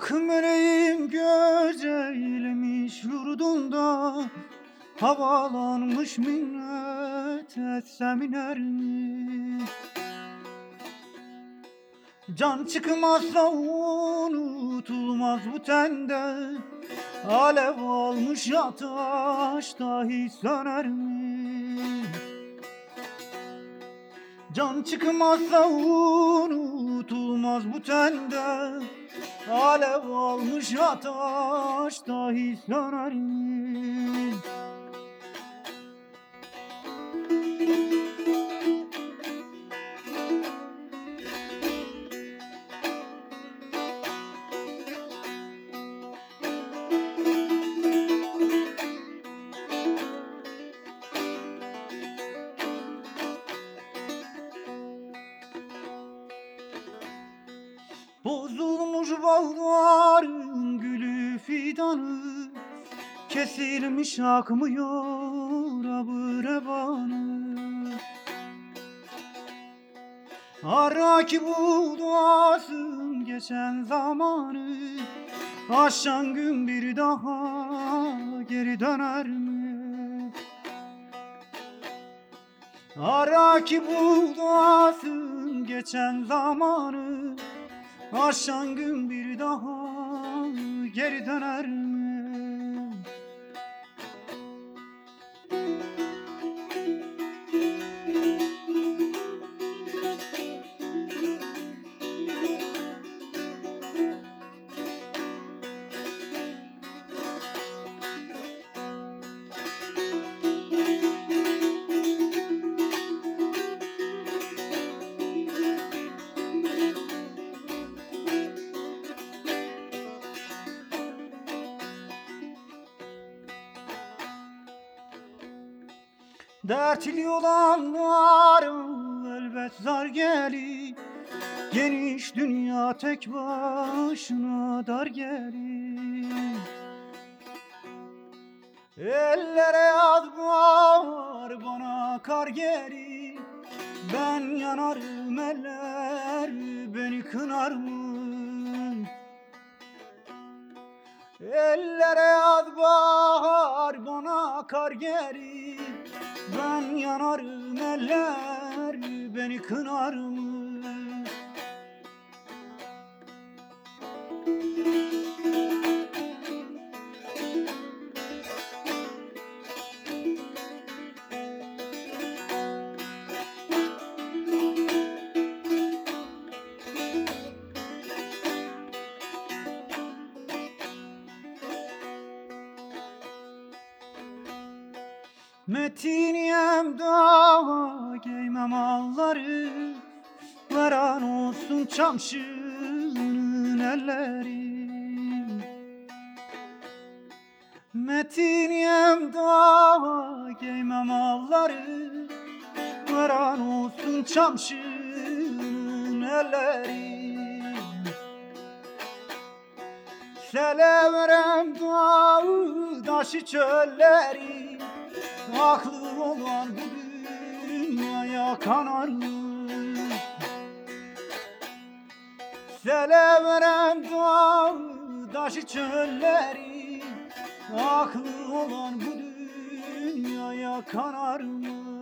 Ah meleğim güzelmiş yurdunda Havalanmış minnet etsem iner mi? Can çıkmazsa unutulmaz bu tende Alev almış ateş dahi söner mi? Can çıkmazsa unutulmaz bu tende. Alev almış ateş dahi söner Bozulmuş bağların gülü fidanı Kesilmiş akmıyor abı revanı Ara ki bulasın geçen zamanı Aşan gün bir daha geri döner mi? Ara ki bulasın geçen zamanı Aşan gün bir daha geri döner Dertli olanlar elbet zar gelir. Geniş dünya tek başına dar gelir. Ellere yaz var bana kar gelir. Ben yanarım eller beni kınar mı? Ellere yaz bahar bana kar gelir Ben yanarım eller beni kınar mı? Metiniyem daha giymem alları Varan olsun çamşının elleri. Metiniyem daha giymem alları Varan olsun çamşının elleri. Seleverem dağı taşı çölleri Aklı olan bu dünyaya kanar mı? Seleverem dağı taşı çölleri Aklı olan bu dünyaya kanar mı?